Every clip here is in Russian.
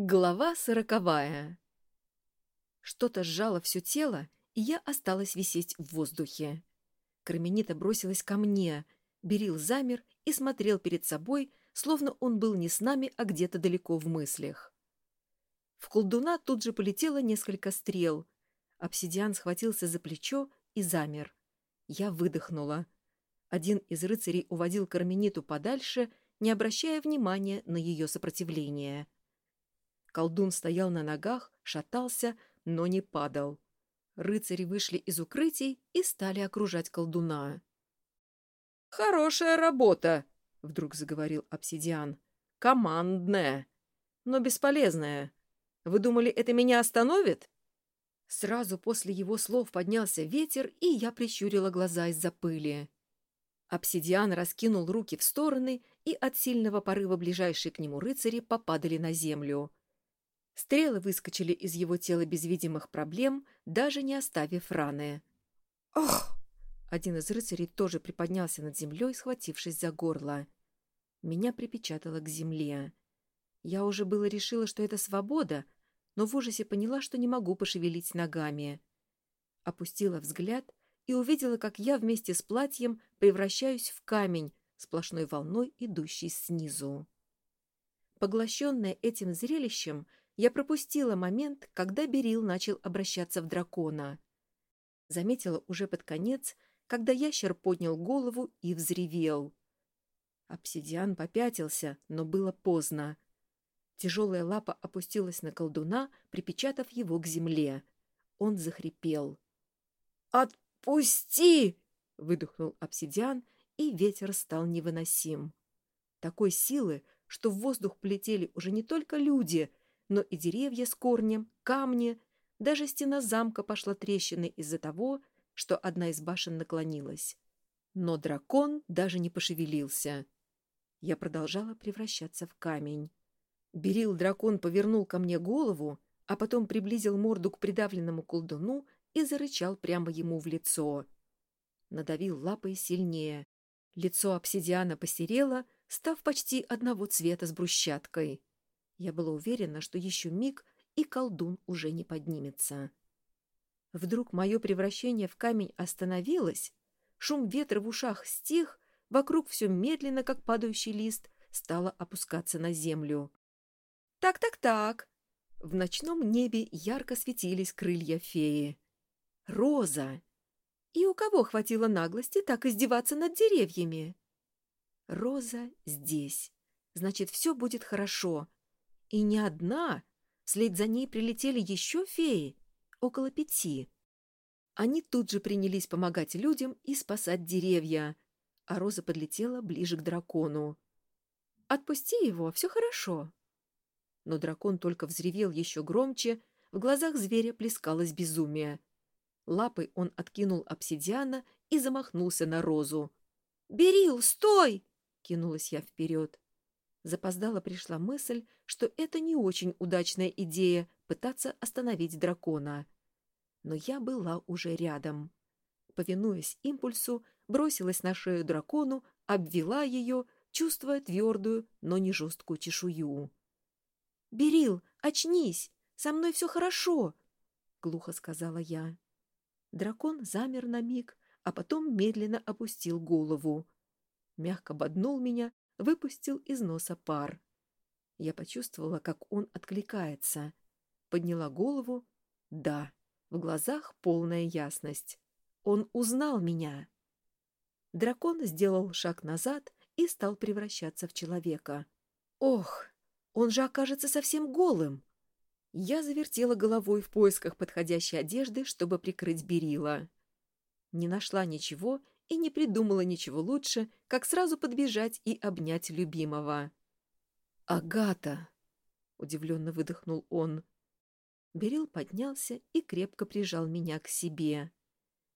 Глава сороковая. Что-то сжало все тело, и я осталась висеть в воздухе. Карменита бросилась ко мне. Берил замер и смотрел перед собой, словно он был не с нами, а где-то далеко в мыслях. В колдуна тут же полетело несколько стрел. Обсидиан схватился за плечо и замер. Я выдохнула. Один из рыцарей уводил Кармениту подальше, не обращая внимания на ее сопротивление. — Колдун стоял на ногах, шатался, но не падал. Рыцари вышли из укрытий и стали окружать колдуна. «Хорошая работа!» — вдруг заговорил обсидиан. «Командная, но бесполезная. Вы думали, это меня остановит?» Сразу после его слов поднялся ветер, и я прищурила глаза из-за пыли. Обсидиан раскинул руки в стороны, и от сильного порыва ближайшие к нему рыцари попадали на землю. Стрелы выскочили из его тела без видимых проблем, даже не оставив раны. «Ох!» Один из рыцарей тоже приподнялся над землей, схватившись за горло. Меня припечатало к земле. Я уже было решила, что это свобода, но в ужасе поняла, что не могу пошевелить ногами. Опустила взгляд и увидела, как я вместе с платьем превращаюсь в камень, сплошной волной, идущий снизу. Поглощенная этим зрелищем, я пропустила момент, когда Берил начал обращаться в дракона. Заметила уже под конец, когда ящер поднял голову и взревел. Обсидиан попятился, но было поздно. Тяжелая лапа опустилась на колдуна, припечатав его к земле. Он захрипел. «Отпусти!» — выдохнул обсидиан, и ветер стал невыносим. Такой силы, что в воздух полетели уже не только люди, но и деревья с корнем, камни, даже стена замка пошла трещиной из-за того, что одна из башен наклонилась. Но дракон даже не пошевелился. Я продолжала превращаться в камень. Берил дракон повернул ко мне голову, а потом приблизил морду к придавленному колдуну и зарычал прямо ему в лицо. Надавил лапой сильнее. Лицо обсидиана посерело, став почти одного цвета с брусчаткой. Я была уверена, что еще миг, и колдун уже не поднимется. Вдруг мое превращение в камень остановилось, шум ветра в ушах стих, вокруг все медленно, как падающий лист, стало опускаться на землю. «Так-так-так!» В ночном небе ярко светились крылья феи. «Роза!» И у кого хватило наглости так издеваться над деревьями? Роза здесь. Значит, все будет хорошо. И не одна. Вслед за ней прилетели еще феи. Около пяти. Они тут же принялись помогать людям и спасать деревья. А Роза подлетела ближе к дракону. «Отпусти его, все хорошо». Но дракон только взревел еще громче, в глазах зверя плескалось безумие. Лапой он откинул обсидиана и замахнулся на Розу. «Берил, стой!» — кинулась я вперед. Запоздала пришла мысль, что это не очень удачная идея пытаться остановить дракона. Но я была уже рядом. Повинуясь импульсу, бросилась на шею дракону, обвела ее, чувствуя твердую, но не жесткую чешую. «Берил, очнись! Со мной все хорошо!» — глухо сказала я. Дракон замер на миг, а потом медленно опустил голову. Мягко боднул меня выпустил из носа пар. Я почувствовала, как он откликается. Подняла голову. Да, в глазах полная ясность. Он узнал меня. Дракон сделал шаг назад и стал превращаться в человека. Ох, он же окажется совсем голым. Я завертела головой в поисках подходящей одежды, чтобы прикрыть Берила. Не нашла ничего и не придумала ничего лучше, как сразу подбежать и обнять любимого. «Агата!» — удивленно выдохнул он. Берил поднялся и крепко прижал меня к себе.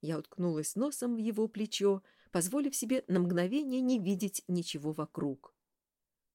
Я уткнулась носом в его плечо, позволив себе на мгновение не видеть ничего вокруг.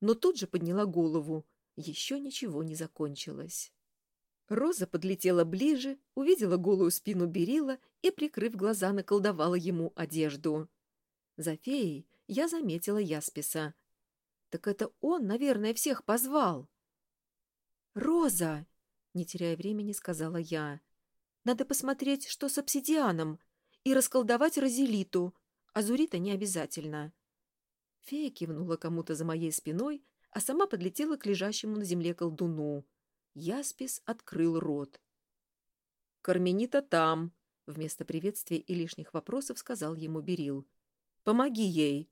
Но тут же подняла голову. Еще ничего не закончилось. Роза подлетела ближе, увидела голую спину Берила и, прикрыв глаза, наколдовала ему одежду. За феей я заметила Ясписа. Так это он, наверное, всех позвал. «Роза!» — не теряя времени, сказала я. «Надо посмотреть, что с обсидианом, и расколдовать Розелиту. Азурита не обязательно». Фея кивнула кому-то за моей спиной, а сама подлетела к лежащему на земле колдуну. Яспис открыл рот. «Карменита там!» — вместо приветствия и лишних вопросов сказал ему Берил. «Помоги ей!»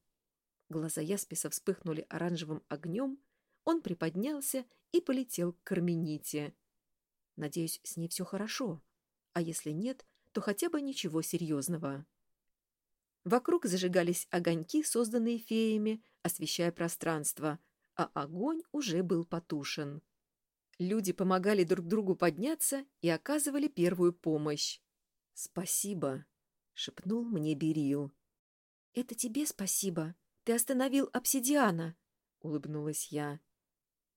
Глаза Ясписа вспыхнули оранжевым огнем, он приподнялся и полетел к Кармените. Надеюсь, с ней все хорошо, а если нет, то хотя бы ничего серьезного. Вокруг зажигались огоньки, созданные феями, освещая пространство, а огонь уже был потушен. Люди помогали друг другу подняться и оказывали первую помощь. «Спасибо», — шепнул мне Берил. «Это тебе спасибо. Ты остановил обсидиана», — улыбнулась я.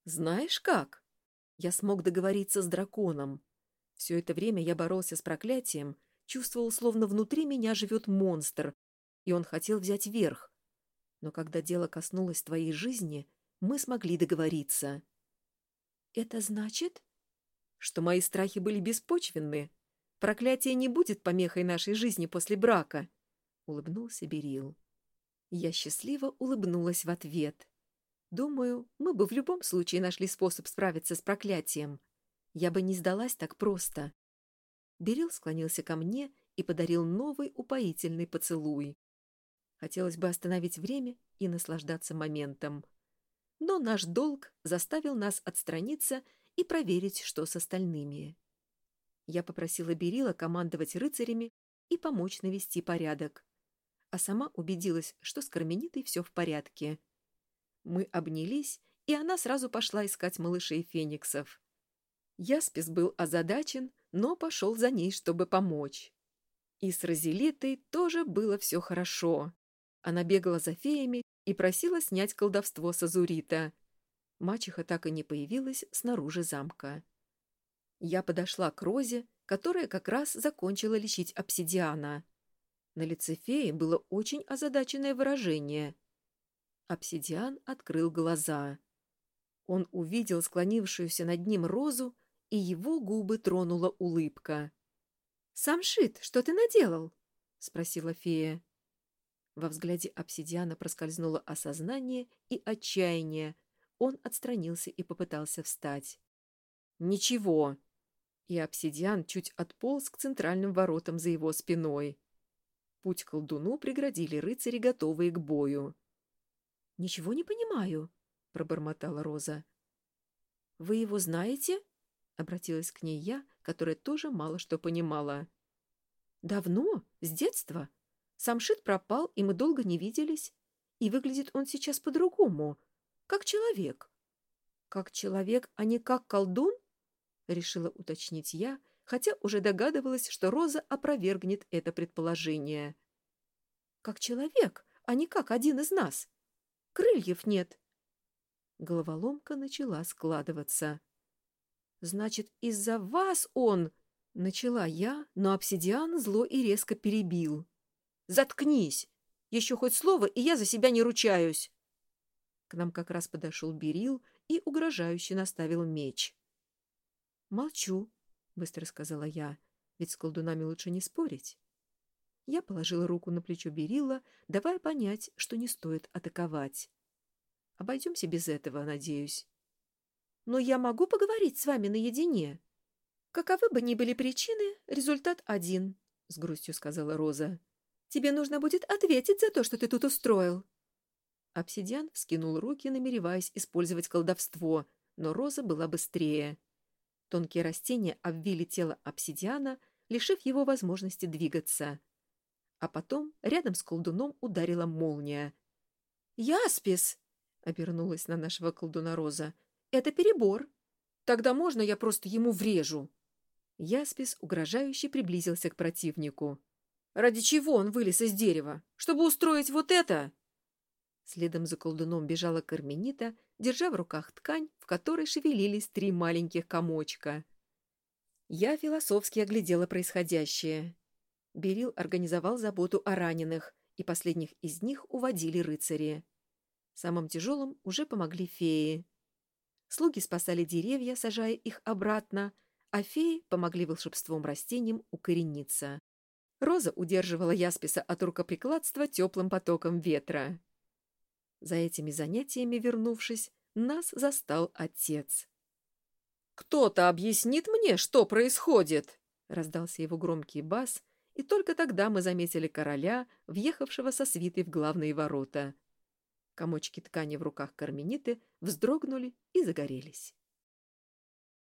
«Знаешь как?» Я смог договориться с драконом. Все это время я боролся с проклятием, чувствовал, словно внутри меня живет монстр, и он хотел взять верх. Но когда дело коснулось твоей жизни, мы смогли договориться. «Это значит?» «Что мои страхи были беспочвенны. Проклятие не будет помехой нашей жизни после брака», — улыбнулся Берил. Я счастливо улыбнулась в ответ. Думаю, мы бы в любом случае нашли способ справиться с проклятием. Я бы не сдалась так просто. Берил склонился ко мне и подарил новый упоительный поцелуй. Хотелось бы остановить время и наслаждаться моментом. Но наш долг заставил нас отстраниться и проверить, что с остальными. Я попросила Берила командовать рыцарями и помочь навести порядок. А сама убедилась, что с Карменитой все в порядке. Мы обнялись, и она сразу пошла искать малышей фениксов. Яспис был озадачен, но пошел за ней, чтобы помочь. И с Розелитой тоже было все хорошо. Она бегала за феями и просила снять колдовство с Азурита. Мачеха так и не появилась снаружи замка. Я подошла к Розе, которая как раз закончила лечить обсидиана. На лице феи было очень озадаченное выражение — Обсидиан открыл глаза. Он увидел склонившуюся над ним розу, и его губы тронула улыбка. «Самшит, что ты наделал?» — спросила фея. Во взгляде обсидиана проскользнуло осознание и отчаяние. Он отстранился и попытался встать. «Ничего!» И обсидиан чуть отполз к центральным воротам за его спиной. Путь к колдуну преградили рыцари, готовые к бою. «Ничего не понимаю», — пробормотала Роза. «Вы его знаете?» — обратилась к ней я, которая тоже мало что понимала. «Давно? С детства? Самшит пропал, и мы долго не виделись. И выглядит он сейчас по-другому, как человек». «Как человек, а не как колдун?» — решила уточнить я, хотя уже догадывалась, что Роза опровергнет это предположение. «Как человек, а не как один из нас», Крыльев нет. Головоломка начала складываться. «Значит, из-за вас он...» — начала я, но обсидиан зло и резко перебил. «Заткнись! Еще хоть слово, и я за себя не ручаюсь!» К нам как раз подошел Берил и угрожающе наставил меч. «Молчу», — быстро сказала я, — «ведь с колдунами лучше не спорить». Я положила руку на плечо Берила, давая понять, что не стоит атаковать. Обойдемся без этого, надеюсь. Но я могу поговорить с вами наедине. Каковы бы ни были причины, результат один, — с грустью сказала Роза. Тебе нужно будет ответить за то, что ты тут устроил. Обсидиан вскинул руки, намереваясь использовать колдовство, но Роза была быстрее. Тонкие растения обвили тело обсидиана, лишив его возможности двигаться. А потом рядом с колдуном ударила молния. «Яспис!» — обернулась на нашего колдуна Роза. «Это перебор. Тогда можно я просто ему врежу?» Яспис угрожающе приблизился к противнику. «Ради чего он вылез из дерева? Чтобы устроить вот это?» Следом за колдуном бежала Карменита, держа в руках ткань, в которой шевелились три маленьких комочка. Я философски оглядела происходящее. Берил организовал заботу о раненых, и последних из них уводили рыцари. Самым тяжелым уже помогли феи. Слуги спасали деревья, сажая их обратно, а феи помогли волшебством растениям укорениться. Роза удерживала Ясписа от рукоприкладства теплым потоком ветра. За этими занятиями, вернувшись, нас застал отец. «Кто-то объяснит мне, что происходит?» — раздался его громкий бас, и только тогда мы заметили короля, въехавшего со свитой в главные ворота. Комочки ткани в руках Кармениты вздрогнули и загорелись.